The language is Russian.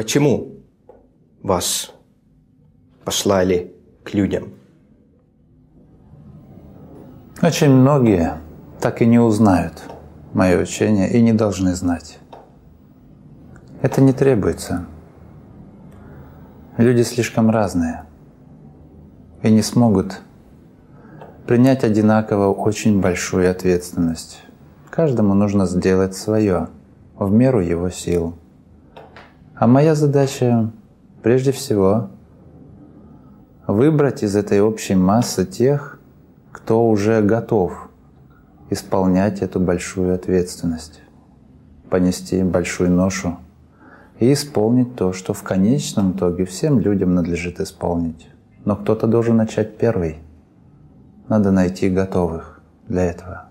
Почему вас послали к людям? Очень многие так и не узнают мое учение и не должны знать. Это не требуется. Люди слишком разные и не смогут принять одинаково очень большую ответственность. Каждому нужно сделать свое в меру его сил. А моя задача прежде всего выбрать из этой общей массы тех, кто уже готов исполнять эту большую ответственность, понести большую ношу и исполнить то, что в конечном итоге всем людям надлежит исполнить. Но кто-то должен начать первый. Надо найти готовых для этого.